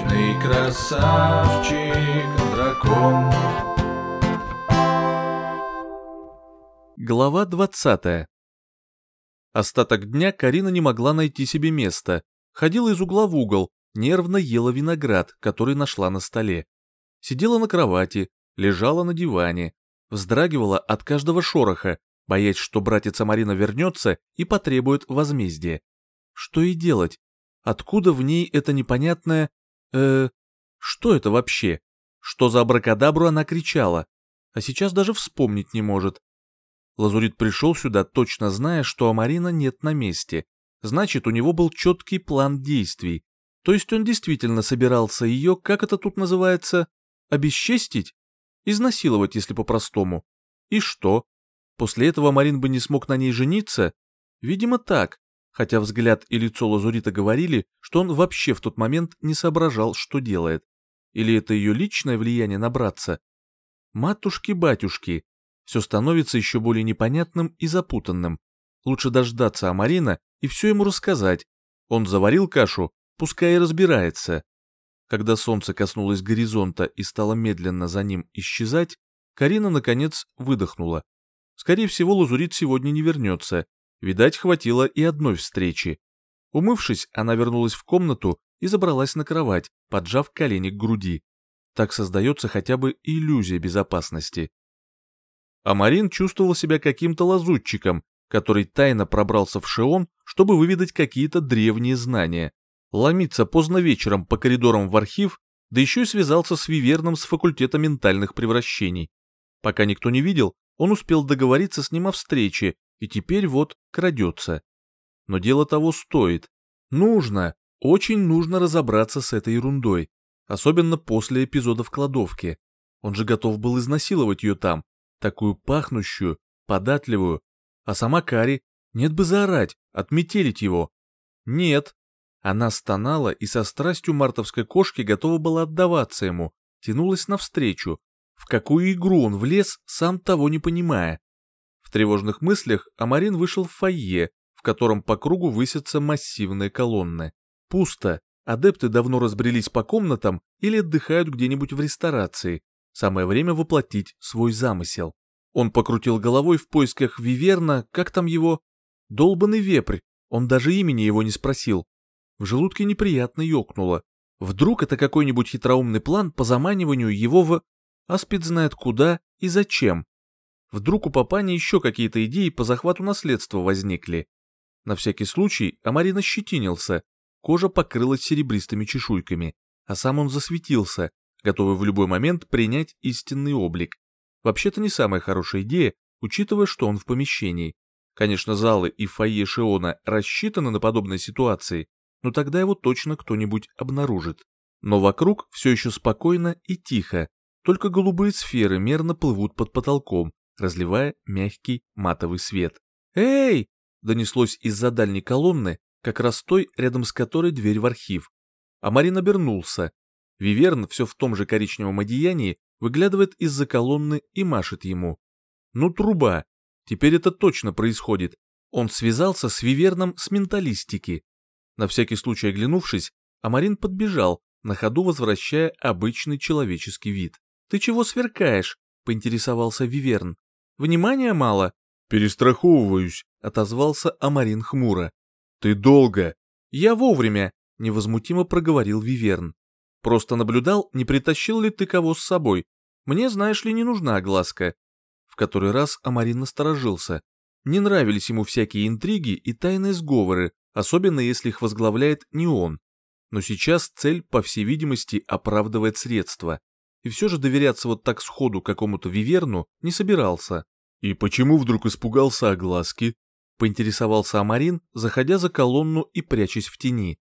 Вечный красавчик, дракон. Глава 20. Остаток дня Карина не могла найти себе места. Ходила из угла в угол, нервно ела виноград, который нашла на столе. Сидела на кровати, лежала на диване, вздрагивала от каждого шороха, боясь, что братица Марина вернется и потребует возмездия. Что и делать? Откуда в ней это непонятное... э Что это вообще? Что за абракадабру она кричала? А сейчас даже вспомнить не может. Лазурит пришел сюда, точно зная, что Амарина нет на месте. Значит, у него был четкий план действий. То есть он действительно собирался ее, как это тут называется, обесчестить? Изнасиловать, если по-простому. И что? После этого Марин бы не смог на ней жениться? Видимо, так. Хотя взгляд и лицо Лазурита говорили, что он вообще в тот момент не соображал, что делает. Или это ее личное влияние на братца? Матушки-батюшки, все становится еще более непонятным и запутанным. Лучше дождаться Амарина и все ему рассказать. Он заварил кашу, пускай и разбирается. Когда солнце коснулось горизонта и стало медленно за ним исчезать, Карина, наконец, выдохнула. Скорее всего, Лазурит сегодня не вернется. Видать, хватило и одной встречи. Умывшись, она вернулась в комнату и забралась на кровать, поджав колени к груди. Так создается хотя бы иллюзия безопасности. А Марин чувствовал себя каким-то лазутчиком, который тайно пробрался в Шеон, чтобы выведать какие-то древние знания. Ломиться поздно вечером по коридорам в архив, да еще и связался с Виверном с факультета ментальных превращений. Пока никто не видел, он успел договориться с ним о встрече, и теперь вот крадется. Но дело того стоит. Нужно, очень нужно разобраться с этой ерундой, особенно после эпизода в кладовке. Он же готов был изнасиловать ее там, такую пахнущую, податливую, а сама Кари, нет бы заорать, отметелить его. Нет. Она стонала и со страстью мартовской кошки готова была отдаваться ему, тянулась навстречу, в какую игру он влез, сам того не понимая. В тревожных мыслях Амарин вышел в фойе, в котором по кругу высятся массивные колонны. Пусто, адепты давно разбрелись по комнатам или отдыхают где-нибудь в ресторации, Самое время воплотить свой замысел. Он покрутил головой в поисках Виверна, как там его? Долбанный вепрь, он даже имени его не спросил. В желудке неприятно ёкнуло. Вдруг это какой-нибудь хитроумный план по заманиванию его в... Аспид знает куда и зачем. Вдруг у папани еще какие-то идеи по захвату наследства возникли. На всякий случай Амарин ощетинился, кожа покрылась серебристыми чешуйками, а сам он засветился, готовый в любой момент принять истинный облик. Вообще-то не самая хорошая идея, учитывая, что он в помещении. Конечно, залы и фойе Шиона рассчитаны на подобные ситуации, но тогда его точно кто-нибудь обнаружит. Но вокруг все еще спокойно и тихо, только голубые сферы мерно плывут под потолком, разливая мягкий матовый свет. «Эй!» — донеслось из-за дальней колонны, как раз той, рядом с которой дверь в архив. А Марин обернулся, Виверн все в том же коричневом одеянии выглядывает из-за колонны и машет ему. Ну труба, теперь это точно происходит. Он связался с Виверном с менталистики. На всякий случай оглянувшись, Амарин подбежал, на ходу возвращая обычный человеческий вид. «Ты чего сверкаешь?» — поинтересовался Виверн. «Внимания мало?» «Перестраховываюсь», — отозвался Амарин хмуро. «Ты долго». «Я вовремя», — невозмутимо проговорил Виверн. Просто наблюдал, не притащил ли ты кого с собой. Мне, знаешь ли, не нужна огласка. В который раз Амарин насторожился. Не нравились ему всякие интриги и тайные сговоры, особенно если их возглавляет не он. Но сейчас цель, по всей видимости, оправдывает средства. И все же доверяться вот так сходу какому-то Виверну не собирался. «И почему вдруг испугался огласки?» — поинтересовался Амарин, заходя за колонну и прячась в тени.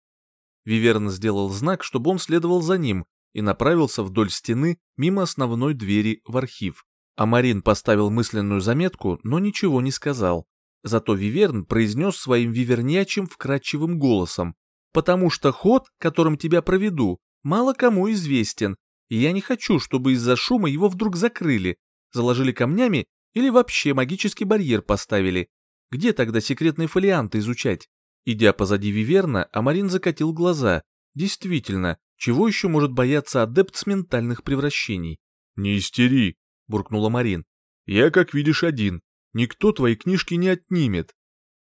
Виверн сделал знак, чтобы он следовал за ним, и направился вдоль стены мимо основной двери в архив. А Марин поставил мысленную заметку, но ничего не сказал. Зато Виверн произнес своим вивернячим вкрадчивым голосом. «Потому что ход, которым тебя проведу, мало кому известен, и я не хочу, чтобы из-за шума его вдруг закрыли, заложили камнями или вообще магический барьер поставили. Где тогда секретные фолианты изучать?» Идя позади Виверна, Амарин закатил глаза. Действительно, Чего еще может бояться адепт с ментальных превращений? «Не истери», — буркнула Марин. «Я, как видишь, один. Никто твои книжки не отнимет».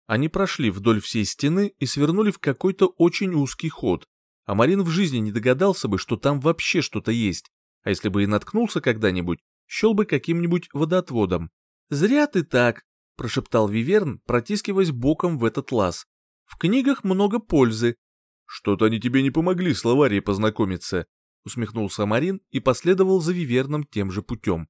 Они прошли вдоль всей стены и свернули в какой-то очень узкий ход. А Марин в жизни не догадался бы, что там вообще что-то есть. А если бы и наткнулся когда-нибудь, щел бы каким-нибудь водоотводом. «Зря ты так», — прошептал Виверн, протискиваясь боком в этот лаз. «В книгах много пользы». «Что-то они тебе не помогли с словарей познакомиться», — усмехнулся Марин и последовал за Виверном тем же путем.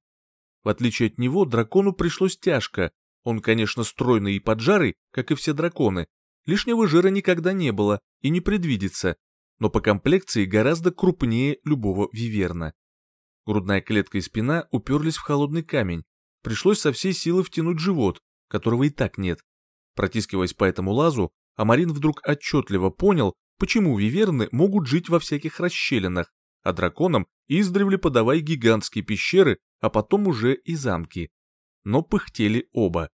В отличие от него, дракону пришлось тяжко. Он, конечно, стройный и поджарый, как и все драконы. Лишнего жира никогда не было и не предвидится, но по комплекции гораздо крупнее любого виверна. Грудная клетка и спина уперлись в холодный камень. Пришлось со всей силы втянуть живот, которого и так нет. Протискиваясь по этому лазу, Амарин вдруг отчетливо понял, почему виверны могут жить во всяких расщелинах, а драконам издревле подавай гигантские пещеры, а потом уже и замки. Но пыхтели оба.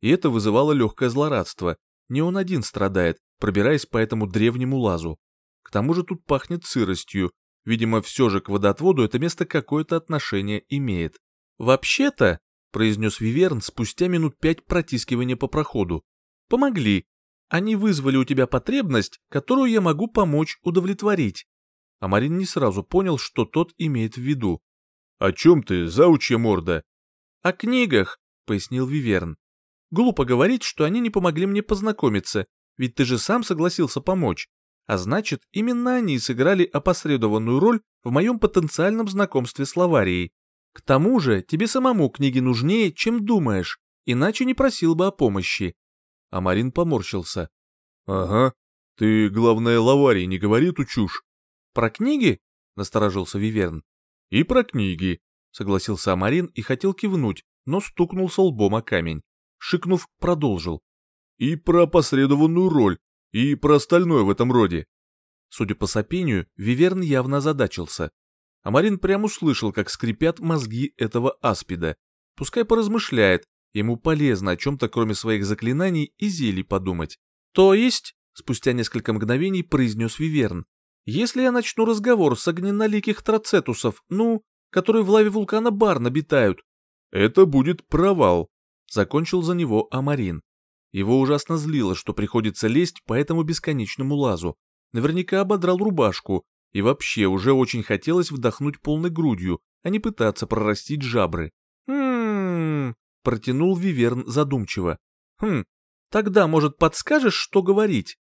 И это вызывало легкое злорадство. Не он один страдает, пробираясь по этому древнему лазу. К тому же тут пахнет сыростью. Видимо, все же к водоотводу это место какое-то отношение имеет. «Вообще-то», — произнес Виверн спустя минут пять протискивания по проходу, — «помогли. Они вызвали у тебя потребность, которую я могу помочь удовлетворить». А Марин не сразу понял, что тот имеет в виду. «О чем ты, заучья морда?» «О книгах», — пояснил Виверн. «Глупо говорить, что они не помогли мне познакомиться, ведь ты же сам согласился помочь а значит, именно они сыграли опосредованную роль в моем потенциальном знакомстве с Лаварией. К тому же, тебе самому книги нужнее, чем думаешь, иначе не просил бы о помощи. А Марин поморщился. Ага, ты, главное, Лаварии не говори эту чушь. Про книги? Насторожился Виверн. И про книги, согласился Амарин и хотел кивнуть, но стукнулся лбом о камень. Шикнув, продолжил. И про опосредованную роль, и про остальное в этом роде. Судя по сопению, Виверн явно озадачился. А Марин прямо услышал, как скрипят мозги этого аспида. Пускай поразмышляет, ему полезно о чем-то кроме своих заклинаний и зелий подумать. То есть, спустя несколько мгновений произнес Виверн, если я начну разговор с огненноликих троцетусов, ну, которые в лаве вулкана Барн обитают, это будет провал, закончил за него Амарин. Его ужасно злило, что приходится лезть по этому бесконечному лазу. Наверняка ободрал рубашку, и вообще уже очень хотелось вдохнуть полной грудью, а не пытаться прорастить жабры. «Хм...» — протянул Виверн задумчиво. «Хм, тогда, может, подскажешь, что говорить?»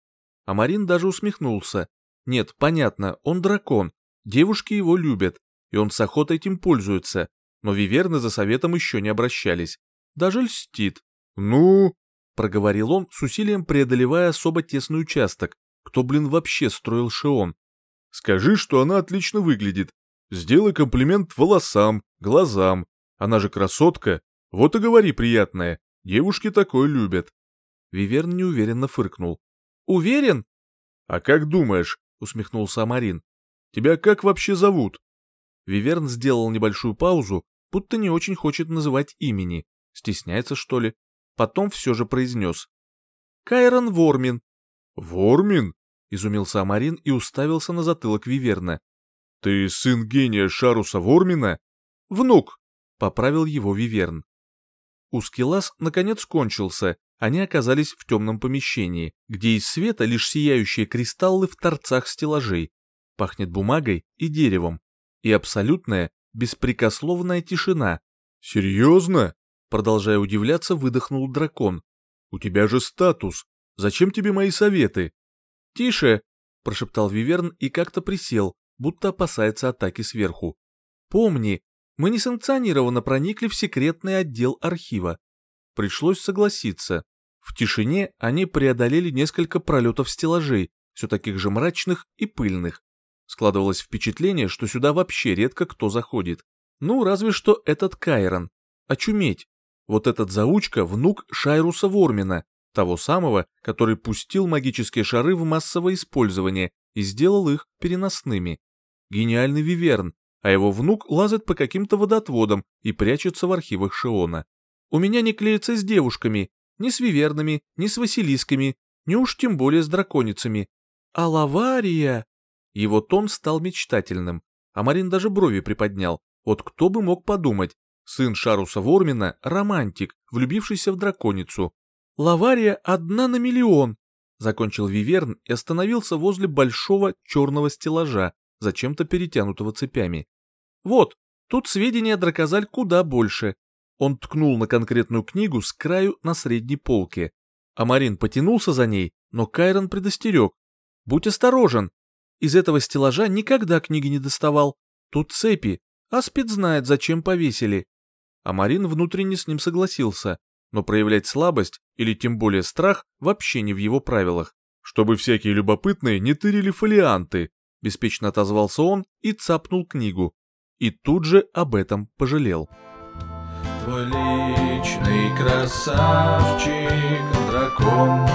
А Марин даже усмехнулся. «Нет, понятно, он дракон, девушки его любят, и он с охотой этим пользуется, но Виверны за советом еще не обращались. Даже льстит». «Ну...» проговорил он, с усилием преодолевая особо тесный участок. Кто, блин, вообще строил Шион? Скажи, что она отлично выглядит. Сделай комплимент волосам, глазам. Она же красотка. Вот и говори приятное. Девушки такое любят. Виверн неуверенно фыркнул. Уверен? А как думаешь, усмехнулся Амарин. Тебя как вообще зовут? Виверн сделал небольшую паузу, будто не очень хочет называть имени. Стесняется, что ли? Потом все же произнес. «Кайрон Вормин». «Вормин?» — изумился Амарин и уставился на затылок Виверна. «Ты сын гения Шаруса Вормина?» «Внук», — поправил его Виверн. Узкий лаз наконец кончился, они оказались в темном помещении, где из света лишь сияющие кристаллы в торцах стеллажей. Пахнет бумагой и деревом. И абсолютная, беспрекословная тишина. «Серьезно?» Продолжая удивляться, выдохнул дракон. «У тебя же статус. Зачем тебе мои советы?» «Тише!» – прошептал Виверн и как-то присел, будто опасается атаки сверху. «Помни, мы несанкционированно проникли в секретный отдел архива. Пришлось согласиться. В тишине они преодолели несколько пролетов стеллажей, все таких же мрачных и пыльных. Складывалось впечатление, что сюда вообще редко кто заходит. Ну, разве что этот Кайрон. Очуметь. Вот этот заучка – внук Шайруса Вормина, того самого, который пустил магические шары в массовое использование и сделал их переносными. Гениальный Виверн, а его внук лазает по каким-то водоотводам и прячется в архивах Шиона. У меня не клеится с девушками, ни с Вивернами, ни с Василисками, ни уж тем более с драконицами. А Лавария... Его тон стал мечтательным, а Марин даже брови приподнял. Вот кто бы мог подумать, сын Шаруса Вормина – романтик, влюбившийся в драконицу. «Лавария одна на миллион!» – закончил Виверн и остановился возле большого черного стеллажа, зачем-то перетянутого цепями. «Вот, тут сведения Дракозаль куда больше». Он ткнул на конкретную книгу с краю на средней полке. Амарин потянулся за ней, но Кайрон предостерег. «Будь осторожен. Из этого стеллажа никогда книги не доставал. Тут цепи, а спид знает, зачем повесили». Амарин внутренне с ним согласился, но проявлять слабость или тем более страх вообще не в его правилах. «Чтобы всякие любопытные не тырили фолианты», — беспечно отозвался он и цапнул книгу. И тут же об этом пожалел. Твой личный красавчик, дракон